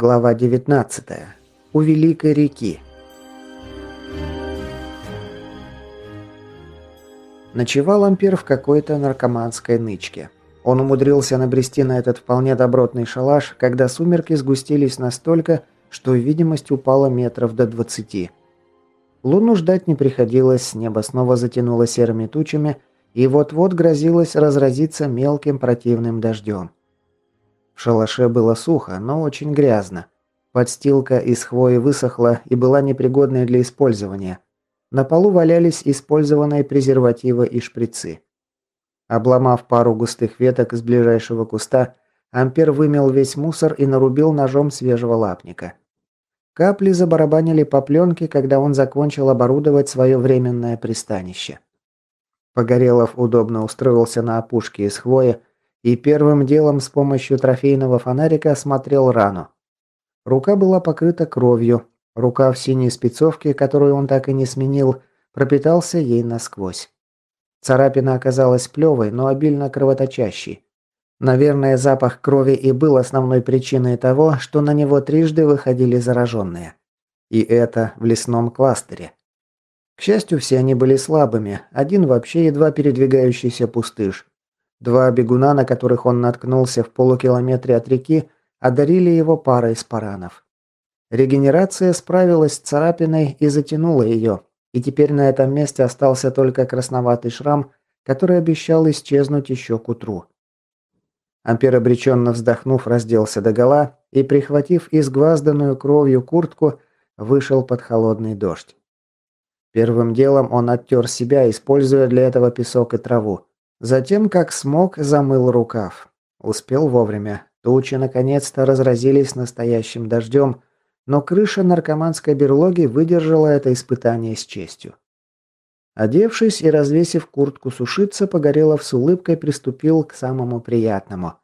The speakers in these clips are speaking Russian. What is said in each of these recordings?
Глава 19. У Великой реки. Ночевал Ампер в какой-то наркоманской нычке. Он умудрился набрести на этот вполне добротный шалаш, когда сумерки сгустились настолько, что видимость упала метров до 20. Луну ждать не приходилось, небо снова затянуло серыми тучами, и вот-вот грозилось разразиться мелким противным дождем. В шалаше было сухо, но очень грязно. Подстилка из хвои высохла и была непригодной для использования. На полу валялись использованные презервативы и шприцы. Обломав пару густых веток из ближайшего куста, Ампер вымел весь мусор и нарубил ножом свежего лапника. Капли забарабанили по пленке, когда он закончил оборудовать свое временное пристанище. Погорелов удобно устроился на опушке из хвои, и первым делом с помощью трофейного фонарика осмотрел рану. Рука была покрыта кровью, рука в синей спецовке, которую он так и не сменил, пропитался ей насквозь. Царапина оказалась плевой, но обильно кровоточащей. Наверное, запах крови и был основной причиной того, что на него трижды выходили зараженные. И это в лесном кластере. К счастью, все они были слабыми, один вообще едва передвигающийся пустыш. Два бегуна, на которых он наткнулся в полукилометре от реки, одарили его парой спаранов. Регенерация справилась с царапиной и затянула ее, и теперь на этом месте остался только красноватый шрам, который обещал исчезнуть еще к утру. Ампер, обреченно вздохнув, разделся догола и, прихватив изгвазданную кровью куртку, вышел под холодный дождь. Первым делом он оттер себя, используя для этого песок и траву. Затем, как смог, замыл рукав. Успел вовремя. Тучи наконец-то разразились настоящим дождем, но крыша наркоманской берлоги выдержала это испытание с честью. Одевшись и развесив куртку сушиться, Погорелов с улыбкой приступил к самому приятному.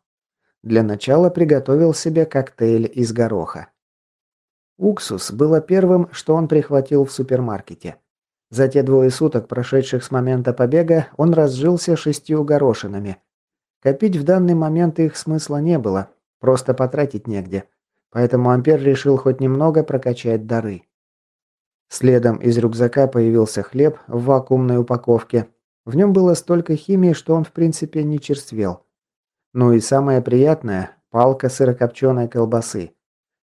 Для начала приготовил себе коктейль из гороха. Уксус было первым, что он прихватил в супермаркете. За те двое суток, прошедших с момента побега, он разжился шестью горошинами. Копить в данный момент их смысла не было, просто потратить негде. Поэтому Ампер решил хоть немного прокачать дары. Следом из рюкзака появился хлеб в вакуумной упаковке. В нем было столько химии, что он в принципе не черствел. Ну и самое приятное – палка сырокопченой колбасы.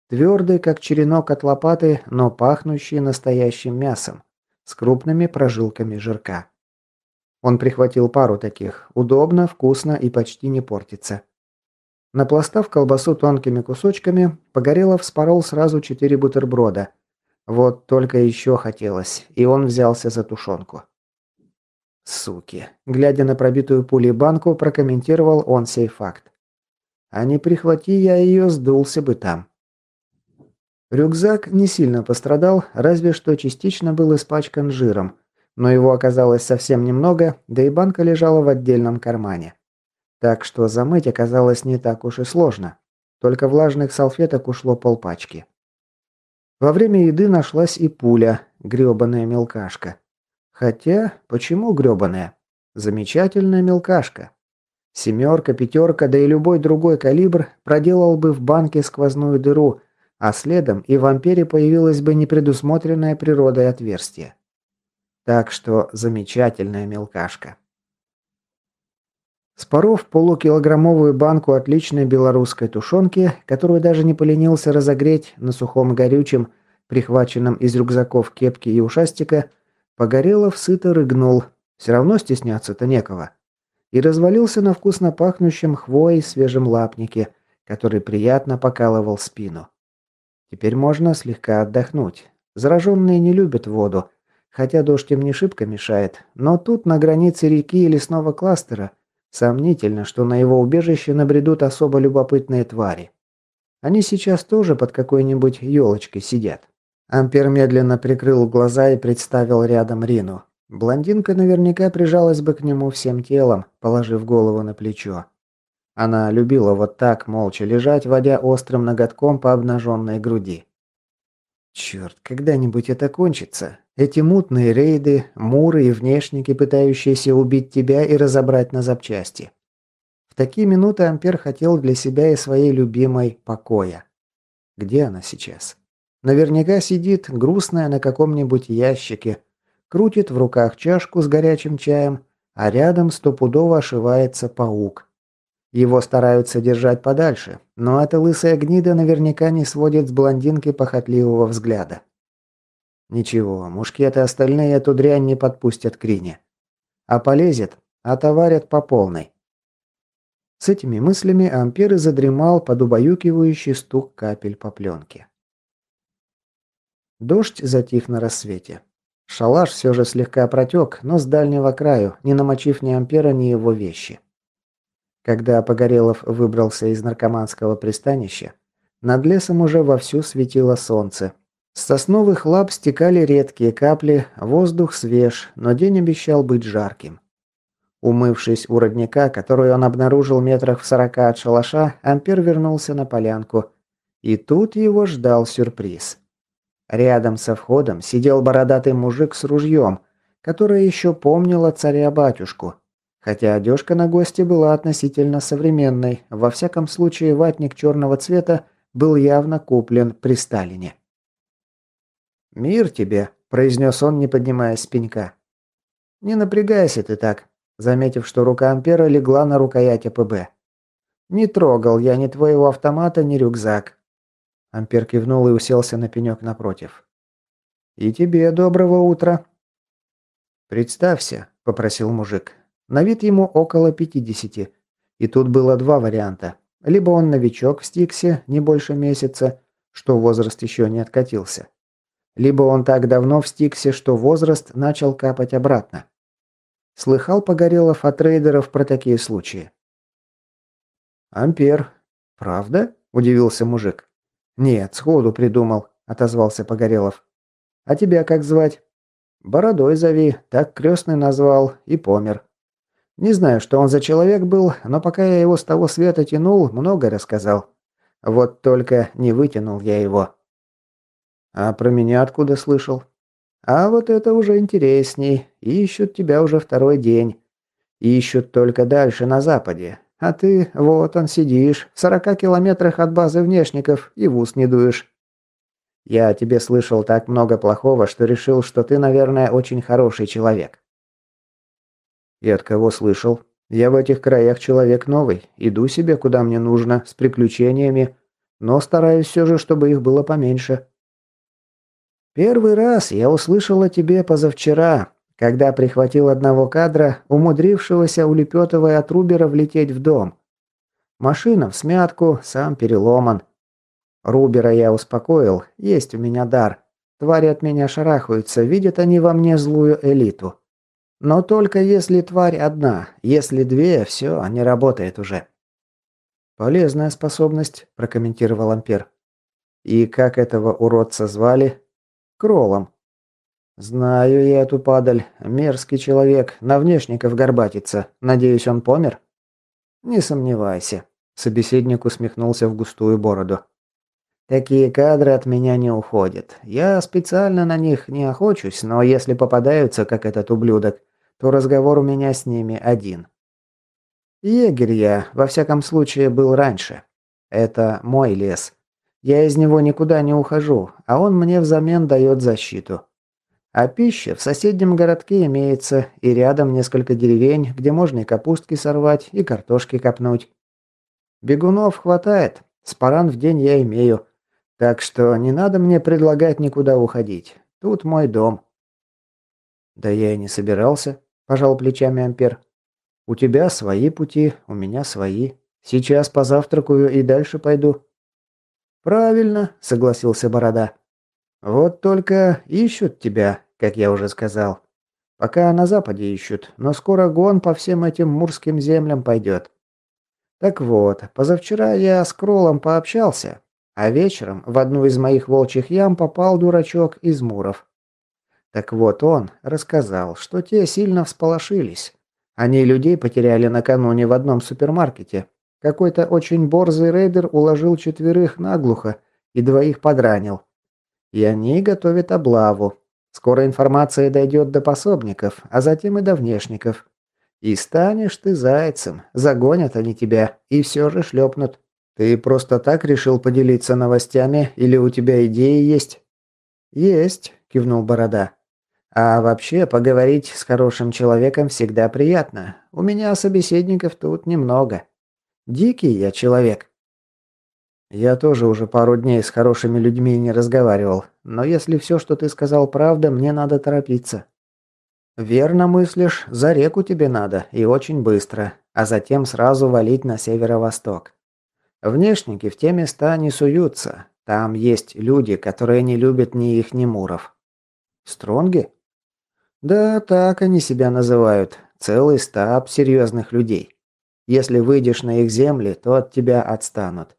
Твердый, как черенок от лопаты, но пахнущий настоящим мясом с крупными прожилками жирка. Он прихватил пару таких. Удобно, вкусно и почти не портится. Напластав колбасу тонкими кусочками, Погорелов спорол сразу четыре бутерброда. Вот только еще хотелось, и он взялся за тушенку. Суки. Глядя на пробитую пулей банку, прокомментировал он сей факт. А не прихвати я ее, сдулся бы там. Рюкзак не сильно пострадал, разве что частично был испачкан жиром, но его оказалось совсем немного, да и банка лежала в отдельном кармане. Так что замыть оказалось не так уж и сложно. Только влажных салфеток ушло полпачки. Во время еды нашлась и пуля, грёбаная мелкашка. Хотя, почему грёбаная? Замечательная мелкашка. Семерка, пятерка, да и любой другой калибр проделал бы в банке сквозную дыру – а следом и в вампире появилось бы непредусмотренное природой отверстие. Так что замечательная мелкашка. Споров полукилограммовую банку отличной белорусской тушенки, которую даже не поленился разогреть на сухом горючем, прихваченном из рюкзаков кепки и ушастика, Погорелов сыто рыгнул, все равно стесняться-то некого, и развалился на вкусно пахнущем хвоей свежем лапнике, который приятно покалывал спину. Теперь можно слегка отдохнуть. Зараженные не любят воду, хотя дождь им не шибко мешает, но тут, на границе реки и лесного кластера, сомнительно, что на его убежище набредут особо любопытные твари. Они сейчас тоже под какой-нибудь елочкой сидят. Ампер медленно прикрыл глаза и представил рядом Рину. Блондинка наверняка прижалась бы к нему всем телом, положив голову на плечо. Она любила вот так молча лежать, водя острым ноготком по обнаженной груди. Черт, когда-нибудь это кончится. Эти мутные рейды, муры и внешники, пытающиеся убить тебя и разобрать на запчасти. В такие минуты Ампер хотел для себя и своей любимой покоя. Где она сейчас? Наверняка сидит, грустная на каком-нибудь ящике, крутит в руках чашку с горячим чаем, а рядом стопудово ошивается паук. Его стараются держать подальше, но эта лысая гнида наверняка не сводит с блондинки похотливого взгляда. Ничего, мушкеты остальные эту дрянь не подпустят к Рине. А полезет, отоварят по полной. С этими мыслями Ампер задремал под убаюкивающий стук капель по пленке. Дождь затих на рассвете. Шалаш все же слегка протек, но с дальнего краю, не намочив ни Ампера, ни его вещи. Когда Погорелов выбрался из наркоманского пристанища, над лесом уже вовсю светило солнце. С сосновых лап стекали редкие капли, воздух свеж, но день обещал быть жарким. Умывшись у родника, который он обнаружил метрах в сорока от шалаша, Ампер вернулся на полянку. И тут его ждал сюрприз. Рядом со входом сидел бородатый мужик с ружьем, который еще помнила царя-батюшку. Хотя одежка на гости была относительно современной, во всяком случае ватник черного цвета был явно куплен при Сталине. «Мир тебе», – произнес он, не поднимаясь с пенька. «Не напрягайся ты так», заметив, что рука Ампера легла на рукоять АПБ. «Не трогал я ни твоего автомата, ни рюкзак. Ампер кивнул и уселся на пенек напротив. «И тебе доброго утра». «Представься», – попросил мужик. На вид ему около пятидесяти. И тут было два варианта. Либо он новичок в Стиксе, не больше месяца, что возраст еще не откатился. Либо он так давно в Стиксе, что возраст начал капать обратно. Слыхал Погорелов от трейдеров про такие случаи. «Ампер. Правда?» – удивился мужик. «Нет, сходу придумал», – отозвался Погорелов. «А тебя как звать?» «Бородой зови, так крестный назвал и помер. Не знаю, что он за человек был, но пока я его с того света тянул, много рассказал. Вот только не вытянул я его». «А про меня откуда слышал?» «А вот это уже интересней. Ищут тебя уже второй день. Ищут только дальше, на западе. А ты, вот он, сидишь, в сорока километрах от базы внешников и в ус не дуешь. Я о тебе слышал так много плохого, что решил, что ты, наверное, очень хороший человек. И от кого слышал? Я в этих краях человек новый, иду себе куда мне нужно, с приключениями, но стараюсь все же, чтобы их было поменьше. Первый раз я услышал о тебе позавчера, когда прихватил одного кадра, умудрившегося, улепетывая от Рубера, влететь в дом. Машина в смятку, сам переломан. Рубера я успокоил, есть у меня дар. Твари от меня шарахаются, видят они во мне злую элиту. Но только если тварь одна, если две, все, не работает уже. «Полезная способность», – прокомментировал Ампер. «И как этого уродца звали?» «Кролом», «Знаю я эту падаль. Мерзкий человек. На внешников горбатится. Надеюсь, он помер?» «Не сомневайся», – собеседник усмехнулся в густую бороду. «Такие кадры от меня не уходят. Я специально на них не охочусь, но если попадаются, как этот ублюдок, то разговор у меня с ними один. Егерь я, во всяком случае, был раньше. Это мой лес. Я из него никуда не ухожу, а он мне взамен дает защиту. А пища в соседнем городке имеется, и рядом несколько деревень, где можно и капустки сорвать, и картошки копнуть. Бегунов хватает, спаран в день я имею. Так что не надо мне предлагать никуда уходить. Тут мой дом. Да я и не собирался, пожал плечами Ампер. У тебя свои пути, у меня свои. Сейчас позавтракаю и дальше пойду. Правильно, согласился Борода. Вот только ищут тебя, как я уже сказал. Пока на западе ищут, но скоро гон по всем этим мурским землям пойдет. Так вот, позавчера я с Кролом пообщался, а вечером в одну из моих волчьих ям попал дурачок из Муров. Так вот он рассказал, что те сильно всполошились. Они людей потеряли накануне в одном супермаркете. Какой-то очень борзый рейдер уложил четверых наглухо и двоих подранил. И они готовят облаву. Скоро информация дойдет до пособников, а затем и до внешников. И станешь ты зайцем, загонят они тебя и все же шлепнут. Ты просто так решил поделиться новостями или у тебя идеи есть? Есть, кивнул Борода. А вообще, поговорить с хорошим человеком всегда приятно. У меня собеседников тут немного. Дикий я человек. Я тоже уже пару дней с хорошими людьми не разговаривал, но если все, что ты сказал, правда, мне надо торопиться. Верно мыслишь, за реку тебе надо, и очень быстро, а затем сразу валить на северо-восток. Внешники в те места не суются. Там есть люди, которые не любят ни их, ни муров. Стронги? Да, так они себя называют. Целый стаб серьезных людей. Если выйдешь на их земли, то от тебя отстанут.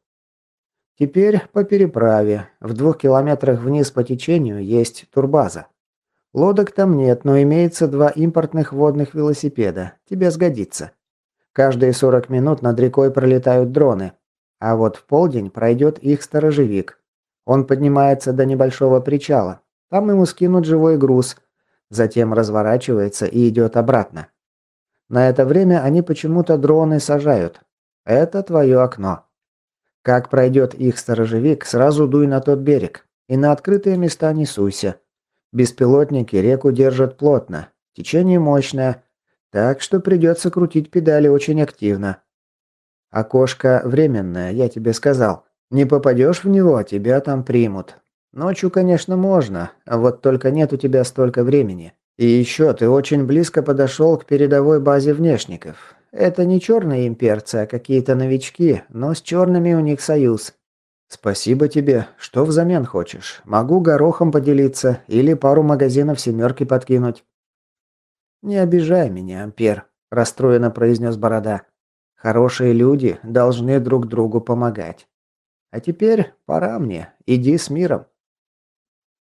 Теперь по переправе. В двух километрах вниз по течению есть турбаза. Лодок там нет, но имеется два импортных водных велосипеда. Тебе сгодится. Каждые 40 минут над рекой пролетают дроны. А вот в полдень пройдет их сторожевик. Он поднимается до небольшого причала. Там ему скинут живой груз. Затем разворачивается и идет обратно. На это время они почему-то дроны сажают. Это твое окно. Как пройдет их сторожевик, сразу дуй на тот берег. И на открытые места не суйся. Беспилотники реку держат плотно. Течение мощное. Так что придется крутить педали очень активно. Окошко временное, я тебе сказал. Не попадешь в него, тебя там примут. Ночью, конечно, можно, а вот только нет у тебя столько времени. И еще ты очень близко подошел к передовой базе внешников. Это не черные имперцы, а какие-то новички, но с черными у них союз. Спасибо тебе. Что взамен хочешь? Могу горохом поделиться или пару магазинов семерки подкинуть. Не обижай меня, Ампер, расстроенно произнес Борода. Хорошие люди должны друг другу помогать. А теперь пора мне. Иди с миром.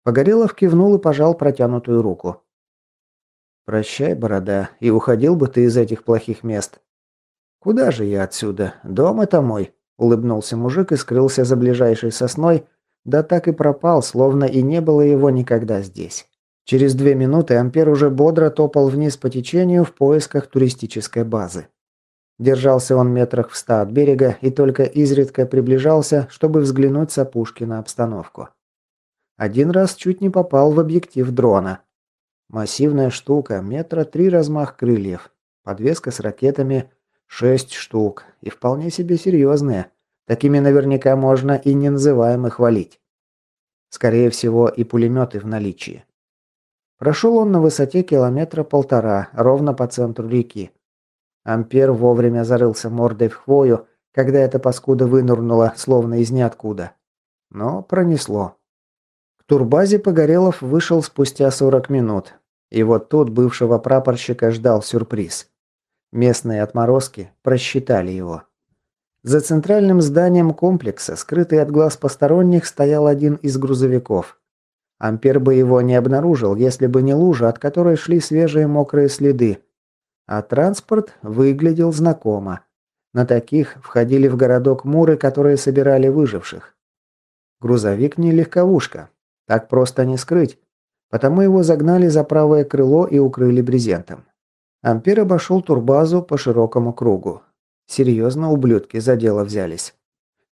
Погорелов кивнул и пожал протянутую руку. Прощай, борода, и уходил бы ты из этих плохих мест. Куда же я отсюда? Дом это мой, улыбнулся мужик и скрылся за ближайшей сосной, да так и пропал, словно и не было его никогда здесь. Через две минуты Ампер уже бодро топал вниз по течению в поисках туристической базы. Держался он метрах в ста от берега и только изредка приближался, чтобы взглянуть с опушки на обстановку. Один раз чуть не попал в объектив дрона. Массивная штука, метра три размах крыльев, подвеска с ракетами, шесть штук, и вполне себе серьезные. Такими наверняка можно и не называемых хвалить. Скорее всего, и пулеметы в наличии. Прошел он на высоте километра полтора, ровно по центру реки. Ампер вовремя зарылся мордой в хвою, когда эта паскуда вынурнула, словно из ниоткуда. Но пронесло. Турбазе Погорелов вышел спустя 40 минут. И вот тут бывшего прапорщика ждал сюрприз. Местные отморозки просчитали его. За центральным зданием комплекса, скрытый от глаз посторонних, стоял один из грузовиков. Ампер бы его не обнаружил, если бы не лужа, от которой шли свежие мокрые следы, а транспорт выглядел знакомо. На таких входили в городок муры, которые собирали выживших. Грузовик не легковушка. Так просто не скрыть. Потому его загнали за правое крыло и укрыли брезентом. Ампер обошел турбазу по широкому кругу. Серьезно ублюдки за дело взялись.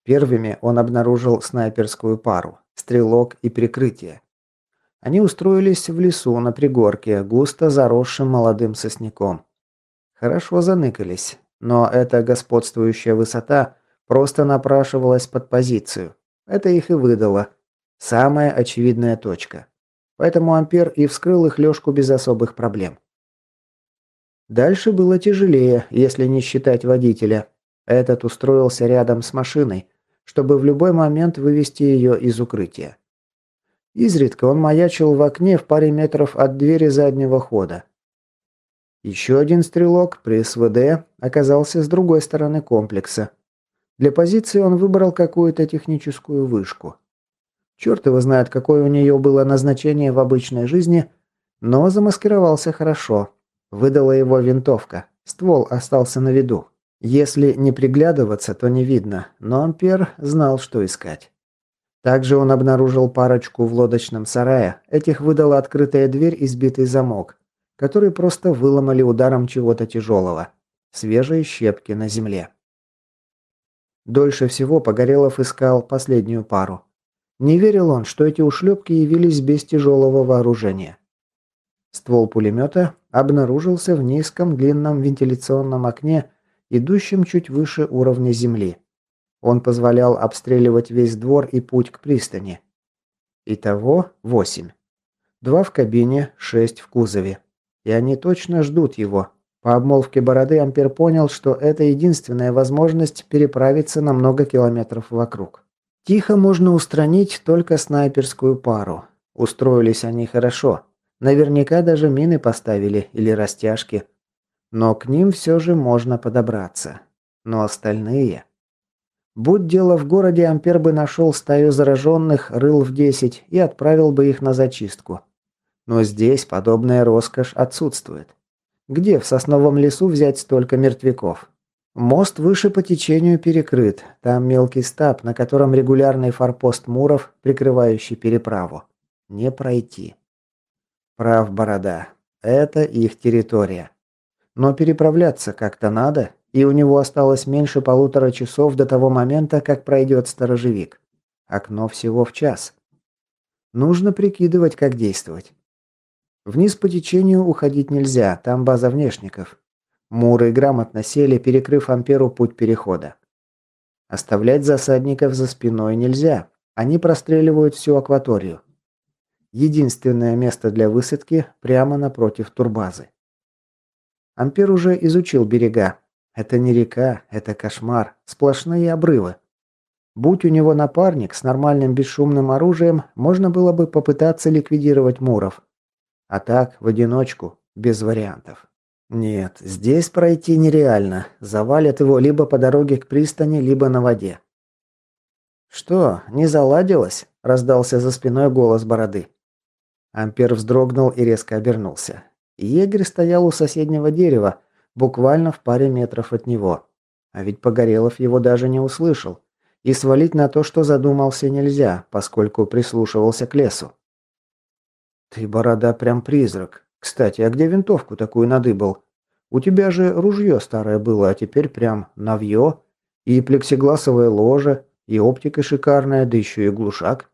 Первыми он обнаружил снайперскую пару, стрелок и прикрытие. Они устроились в лесу на пригорке, густо заросшим молодым сосняком. Хорошо заныкались, но эта господствующая высота просто напрашивалась под позицию. Это их и выдало. Самая очевидная точка. Поэтому Ампер и вскрыл их лёжку без особых проблем. Дальше было тяжелее, если не считать водителя. Этот устроился рядом с машиной, чтобы в любой момент вывести ее из укрытия. Изредка он маячил в окне в паре метров от двери заднего хода. Еще один стрелок при СВД оказался с другой стороны комплекса. Для позиции он выбрал какую-то техническую вышку. Черт его знает, какое у нее было назначение в обычной жизни, но замаскировался хорошо. Выдала его винтовка. Ствол остался на виду. Если не приглядываться, то не видно, но Ампер знал, что искать. Также он обнаружил парочку в лодочном сарае. Этих выдала открытая дверь и сбитый замок которые просто выломали ударом чего-то тяжелого. Свежие щепки на земле. Дольше всего Погорелов искал последнюю пару. Не верил он, что эти ушлепки явились без тяжелого вооружения. Ствол пулемета обнаружился в низком длинном вентиляционном окне, идущем чуть выше уровня земли. Он позволял обстреливать весь двор и путь к пристани. Итого восемь. Два в кабине, шесть в кузове. И они точно ждут его. По обмолвке Бороды Ампер понял, что это единственная возможность переправиться на много километров вокруг. Тихо можно устранить только снайперскую пару. Устроились они хорошо. Наверняка даже мины поставили или растяжки. Но к ним все же можно подобраться. Но остальные... Будь дело в городе, Ампер бы нашел стаю зараженных, рыл в 10 и отправил бы их на зачистку. Но здесь подобная роскошь отсутствует. Где в сосновом лесу взять столько мертвяков? Мост выше по течению перекрыт. Там мелкий стаб, на котором регулярный форпост Муров, прикрывающий переправу. Не пройти. Прав Борода. Это их территория. Но переправляться как-то надо, и у него осталось меньше полутора часов до того момента, как пройдет сторожевик. Окно всего в час. Нужно прикидывать, как действовать. Вниз по течению уходить нельзя, там база внешников. Муры грамотно сели, перекрыв Амперу путь перехода. Оставлять засадников за спиной нельзя. Они простреливают всю акваторию. Единственное место для высадки прямо напротив турбазы. Ампер уже изучил берега. Это не река, это кошмар, сплошные обрывы. Будь у него напарник с нормальным бесшумным оружием, можно было бы попытаться ликвидировать муров. А так, в одиночку, без вариантов. Нет, здесь пройти нереально. Завалят его либо по дороге к пристани, либо на воде. «Что, не заладилось?» – раздался за спиной голос бороды. Ампер вздрогнул и резко обернулся. Егерь стоял у соседнего дерева, буквально в паре метров от него. А ведь Погорелов его даже не услышал. И свалить на то, что задумался, нельзя, поскольку прислушивался к лесу. «Ты, борода, прям призрак», кстати, а где винтовку такую надыбал? У тебя же ружье старое было, а теперь прям навье. И плексигласовое ложе, и оптика шикарная, да еще и глушак.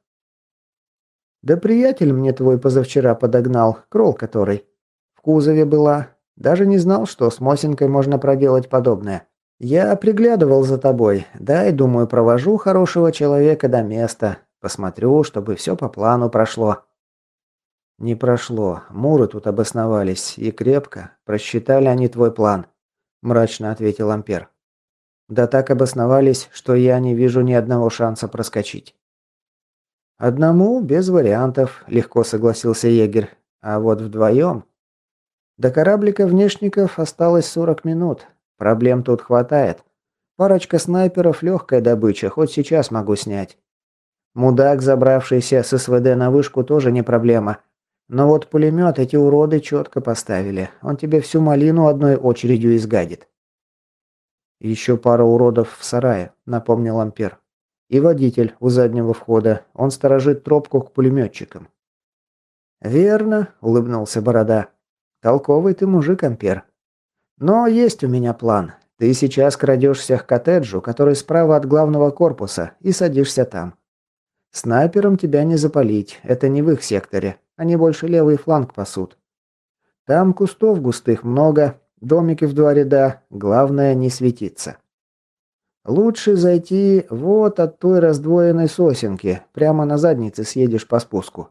Да приятель мне твой позавчера подогнал, крол который. В кузове была. Даже не знал, что с Мосинкой можно проделать подобное. Я приглядывал за тобой. Дай, думаю, провожу хорошего человека до места. Посмотрю, чтобы все по плану прошло. «Не прошло. Муры тут обосновались. И крепко. Просчитали они твой план», – мрачно ответил Ампер. «Да так обосновались, что я не вижу ни одного шанса проскочить». «Одному, без вариантов», – легко согласился егерь. «А вот вдвоем...» До кораблика внешников осталось 40 минут. Проблем тут хватает. Парочка снайперов – легкая добыча, хоть сейчас могу снять. Мудак, забравшийся с СВД на вышку, тоже не проблема. Но вот пулемет эти уроды четко поставили. Он тебе всю малину одной очередью изгадит. Еще пара уродов в сарае, напомнил Ампер. И водитель у заднего входа. Он сторожит тропку к пулеметчикам. «Верно», — улыбнулся Борода. «Толковый ты мужик, Ампер. Но есть у меня план. Ты сейчас крадешься к коттеджу, который справа от главного корпуса, и садишься там. Снайпером тебя не запалить, это не в их секторе. Они больше левый фланг пасут. Там кустов густых много, домики в два ряда, главное не светиться. Лучше зайти вот от той раздвоенной сосенки, прямо на заднице съедешь по спуску.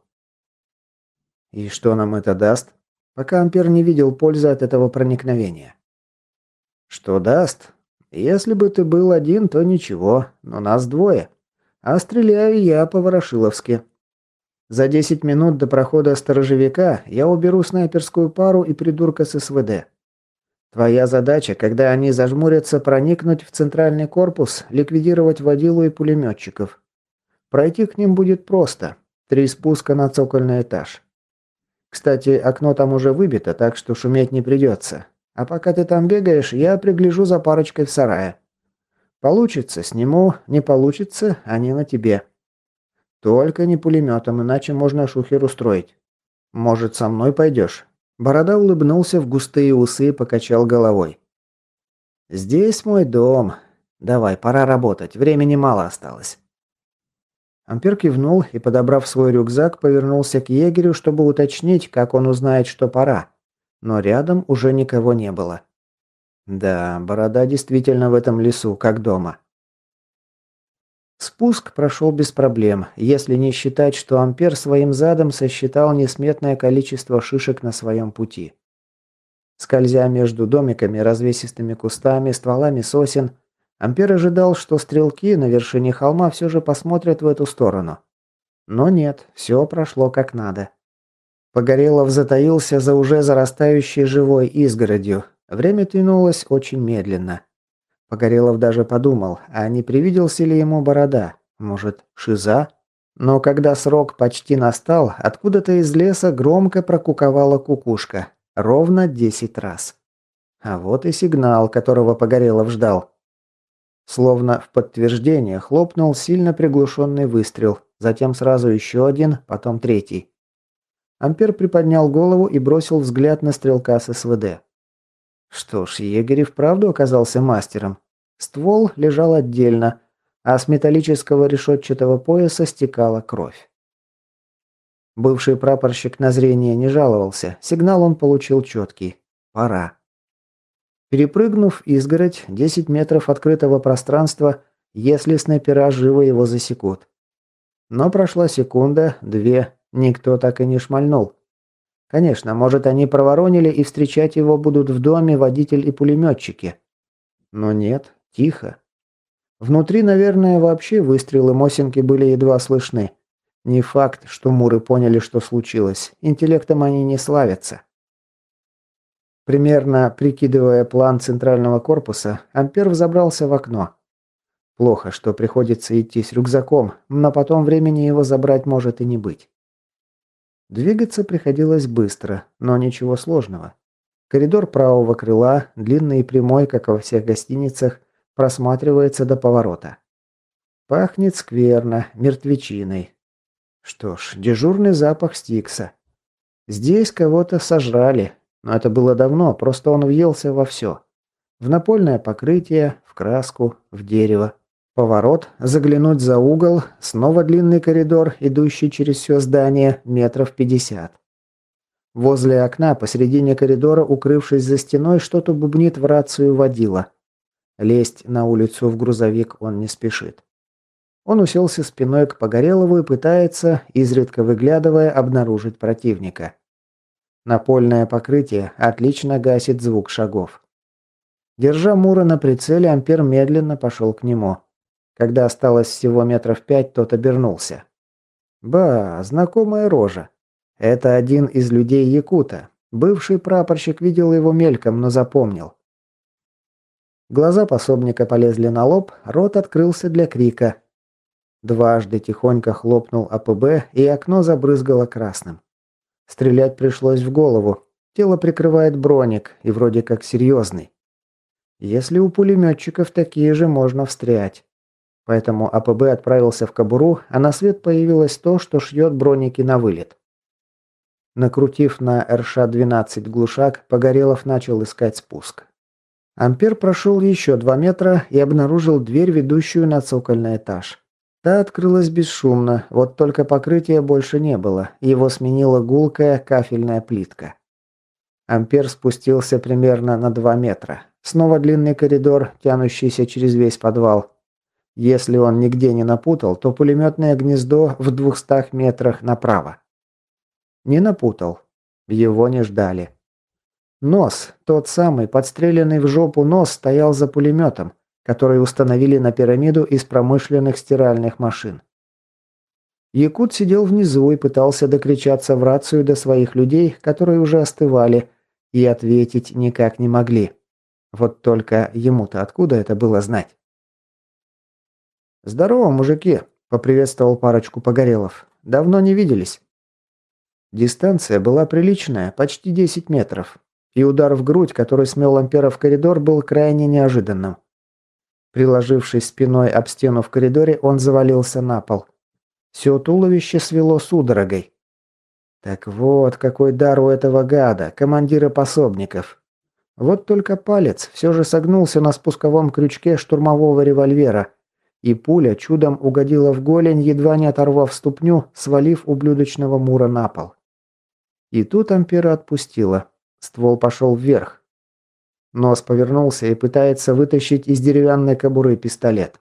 И что нам это даст? Пока Ампер не видел пользы от этого проникновения. Что даст? Если бы ты был один, то ничего, но нас двое. А стреляю я по-ворошиловски. За 10 минут до прохода сторожевика я уберу снайперскую пару и придурка с СВД. Твоя задача, когда они зажмурятся, проникнуть в центральный корпус, ликвидировать водилу и пулеметчиков. Пройти к ним будет просто. Три спуска на цокольный этаж. Кстати, окно там уже выбито, так что шуметь не придется. А пока ты там бегаешь, я пригляжу за парочкой в сарае. Получится – сниму, не получится – они на тебе. Только не пулеметом, иначе можно шухер устроить. Может, со мной пойдешь?» Борода улыбнулся в густые усы и покачал головой. «Здесь мой дом. Давай, пора работать, времени мало осталось». Ампер кивнул и, подобрав свой рюкзак, повернулся к егерю, чтобы уточнить, как он узнает, что пора. Но рядом уже никого не было. Да, борода действительно в этом лесу, как дома. Спуск прошел без проблем, если не считать, что Ампер своим задом сосчитал несметное количество шишек на своем пути. Скользя между домиками, развесистыми кустами, стволами сосен, Ампер ожидал, что стрелки на вершине холма все же посмотрят в эту сторону. Но нет, все прошло как надо. Погорелов затаился за уже зарастающей живой изгородью. Время тянулось очень медленно. Погорелов даже подумал, а не привиделся ли ему борода? Может, шиза? Но когда срок почти настал, откуда-то из леса громко прокуковала кукушка. Ровно десять раз. А вот и сигнал, которого Погорелов ждал. Словно в подтверждение хлопнул сильно приглушенный выстрел, затем сразу еще один, потом третий. Ампер приподнял голову и бросил взгляд на стрелка с СВД. Что ж, егерь вправду оказался мастером. Ствол лежал отдельно, а с металлического решетчатого пояса стекала кровь. Бывший прапорщик на зрение не жаловался, сигнал он получил четкий. Пора. Перепрыгнув изгородь, 10 метров открытого пространства, если снайпера живо его засекут. Но прошла секунда, две, никто так и не шмальнул. Конечно, может они проворонили и встречать его будут в доме водитель и пулеметчики. Но нет, тихо. Внутри, наверное, вообще выстрелы Мосинки были едва слышны. Не факт, что муры поняли, что случилось. Интеллектом они не славятся. Примерно прикидывая план центрального корпуса, Ампер взобрался в окно. Плохо, что приходится идти с рюкзаком, но потом времени его забрать может и не быть. Двигаться приходилось быстро, но ничего сложного. Коридор правого крыла, длинный и прямой, как во всех гостиницах, просматривается до поворота. Пахнет скверно, мертвечиной. Что ж, дежурный запах Стикса. Здесь кого-то сожрали, но это было давно, просто он въелся во все. В напольное покрытие, в краску, в дерево. Поворот, заглянуть за угол, снова длинный коридор, идущий через все здание, метров пятьдесят. Возле окна, посередине коридора, укрывшись за стеной, что-то бубнит в рацию водила. Лезть на улицу в грузовик он не спешит. Он уселся спиной к Погорелову и пытается, изредка выглядывая, обнаружить противника. Напольное покрытие отлично гасит звук шагов. Держа Мура на прицеле, Ампер медленно пошел к нему. Когда осталось всего метров пять, тот обернулся. Ба, знакомая рожа. Это один из людей Якута. Бывший прапорщик видел его мельком, но запомнил. Глаза пособника полезли на лоб, рот открылся для крика. Дважды тихонько хлопнул АПБ, и окно забрызгало красным. Стрелять пришлось в голову. Тело прикрывает броник, и вроде как серьезный. Если у пулеметчиков такие же, можно встрять. Поэтому АПБ отправился в кобуру, а на свет появилось то, что шьет броники на вылет. Накрутив на РШ-12 глушак, Погорелов начал искать спуск. Ампер прошел еще два метра и обнаружил дверь, ведущую на цокольный этаж. Та открылась бесшумно, вот только покрытия больше не было, его сменила гулкая кафельная плитка. Ампер спустился примерно на 2 метра. Снова длинный коридор, тянущийся через весь подвал. Если он нигде не напутал, то пулеметное гнездо в 200 метрах направо. Не напутал. Его не ждали. Нос, тот самый, подстреленный в жопу нос, стоял за пулеметом, которые установили на пирамиду из промышленных стиральных машин. Якут сидел внизу и пытался докричаться в рацию до своих людей, которые уже остывали, и ответить никак не могли. Вот только ему-то откуда это было знать? «Здорово, мужики!» – поприветствовал парочку погорелов. «Давно не виделись». Дистанция была приличная, почти 10 метров, и удар в грудь, который смел Ампера в коридор, был крайне неожиданным. Приложившись спиной об стену в коридоре, он завалился на пол. Все туловище свело судорогой. Так вот, какой дар у этого гада, командира пособников. Вот только палец все же согнулся на спусковом крючке штурмового револьвера, и пуля чудом угодила в голень, едва не оторвав ступню, свалив ублюдочного Мура на пол. И тут Ампера отпустила. Ствол пошел вверх. Нос повернулся и пытается вытащить из деревянной кобуры пистолет.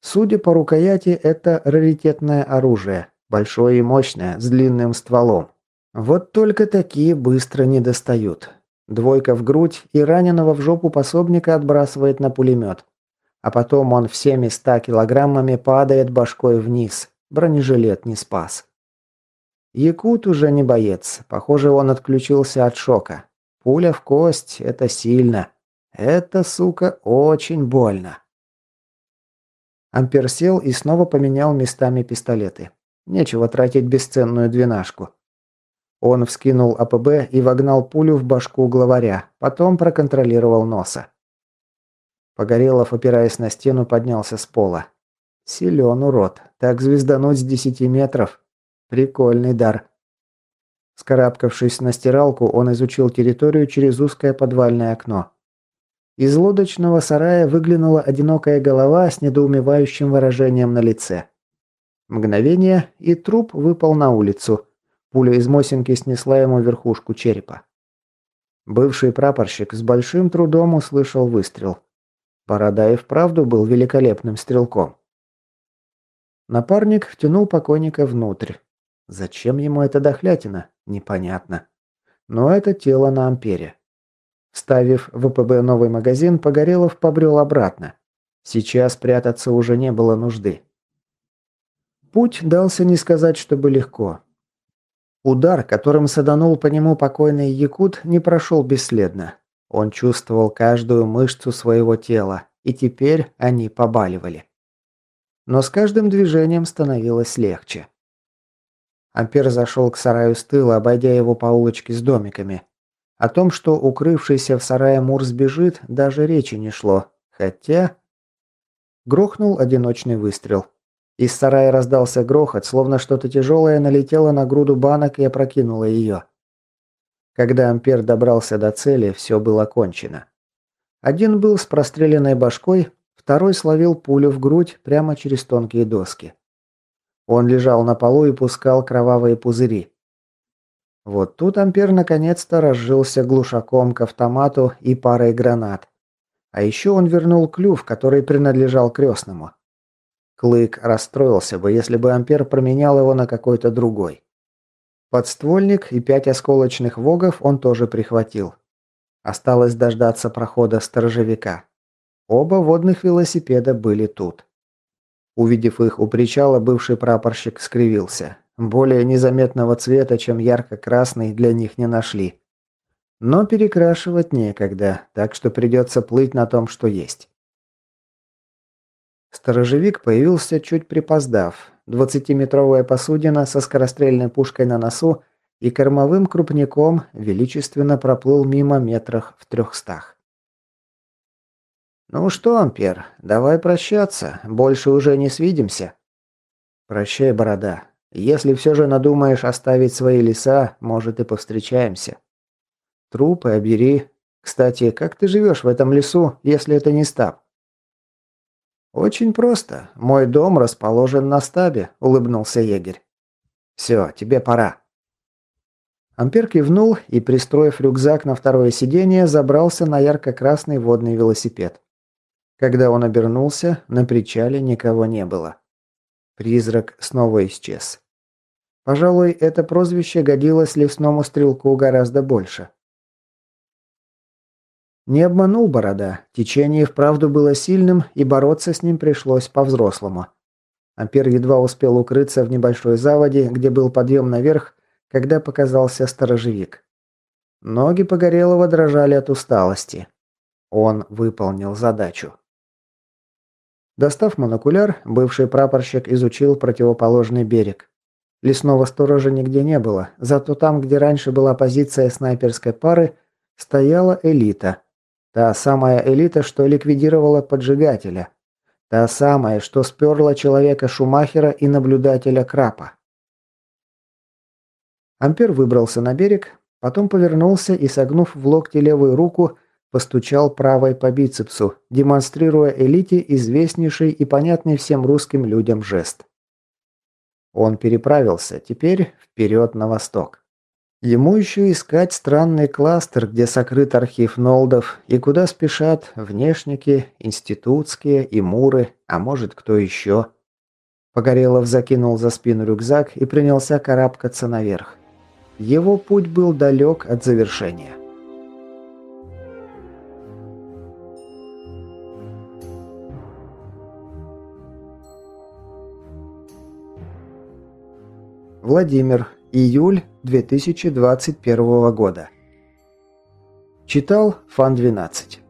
Судя по рукояти, это раритетное оружие, большое и мощное, с длинным стволом. Вот только такие быстро не достают. Двойка в грудь и раненого в жопу пособника отбрасывает на пулемет. А потом он всеми ста килограммами падает башкой вниз. Бронежилет не спас. Якут уже не боец. Похоже, он отключился от шока. Пуля в кость – это сильно. Это, сука, очень больно. Ампер сел и снова поменял местами пистолеты. Нечего тратить бесценную двенашку. Он вскинул АПБ и вогнал пулю в башку главаря, потом проконтролировал носа. Погорелов, опираясь на стену, поднялся с пола. Силен урод. Так звездануть с десяти метров. Прикольный дар. Скарабкавшись на стиралку, он изучил территорию через узкое подвальное окно. Из лодочного сарая выглянула одинокая голова с недоумевающим выражением на лице. Мгновение, и труп выпал на улицу – Пуля из Мосинки снесла ему верхушку черепа. Бывший прапорщик с большим трудом услышал выстрел. Борода и вправду был великолепным стрелком. Напарник втянул покойника внутрь. Зачем ему эта дохлятина? Непонятно. Но это тело на ампере. Ставив в ВПБ новый магазин, Погорелов побрел обратно. Сейчас прятаться уже не было нужды. Путь дался не сказать, чтобы легко. Удар, которым саданул по нему покойный якут, не прошел бесследно. Он чувствовал каждую мышцу своего тела, и теперь они побаливали. Но с каждым движением становилось легче. Ампер зашел к сараю с тыла, обойдя его по улочке с домиками. О том, что укрывшийся в сарае Мур сбежит, даже речи не шло. Хотя... Грохнул одиночный выстрел. Из сарая раздался грохот, словно что-то тяжелое налетело на груду банок и опрокинуло ее. Когда Ампер добрался до цели, все было кончено. Один был с простреленной башкой, второй словил пулю в грудь прямо через тонкие доски. Он лежал на полу и пускал кровавые пузыри. Вот тут Ампер наконец-то разжился глушаком к автомату и парой гранат. А еще он вернул клюв, который принадлежал крестному. Клык расстроился бы, если бы Ампер променял его на какой-то другой. Подствольник и пять осколочных вогов он тоже прихватил. Осталось дождаться прохода сторожевика. Оба водных велосипеда были тут. Увидев их у причала, бывший прапорщик скривился. Более незаметного цвета, чем ярко-красный, для них не нашли. Но перекрашивать некогда, так что придется плыть на том, что есть. Сторожевик появился чуть припоздав. Двадцатиметровая посудина со скорострельной пушкой на носу и кормовым крупняком величественно проплыл мимо метрах в трехстах. «Ну что, Ампер, давай прощаться, больше уже не свидимся». «Прощай, борода. Если все же надумаешь оставить свои леса, может и повстречаемся. Трупы обери. Кстати, как ты живешь в этом лесу, если это не стаб?» «Очень просто. Мой дом расположен на стабе», – улыбнулся егерь. «Все, тебе пора». Ампер кивнул и, пристроив рюкзак на второе сиденье, забрался на ярко-красный водный велосипед. Когда он обернулся, на причале никого не было. Призрак снова исчез. Пожалуй, это прозвище годилось лесному стрелку гораздо больше. Не обманул Борода. Течение вправду было сильным, и бороться с ним пришлось по-взрослому. Ампер едва успел укрыться в небольшой заводе, где был подъем наверх, когда показался сторожевик. Ноги Погорелого дрожали от усталости. Он выполнил задачу. Достав монокуляр, бывший прапорщик изучил противоположный берег. Лесного сторожа нигде не было, зато там, где раньше была позиция снайперской пары, стояла элита. Та самая элита, что ликвидировала поджигателя. Та самая, что сперла человека Шумахера и наблюдателя Крапа. Ампер выбрался на берег, потом повернулся и, согнув в локте левую руку, постучал правой по бицепсу, демонстрируя элите известнейший и понятный всем русским людям жест. Он переправился, теперь вперед на восток. Ему еще искать странный кластер, где сокрыт архив Нолдов, и куда спешат внешники, институтские и муры, а может кто еще. Погорелов закинул за спину рюкзак и принялся карабкаться наверх. Его путь был далек от завершения. Владимир. Июль 2021 года. Читал Фан 12.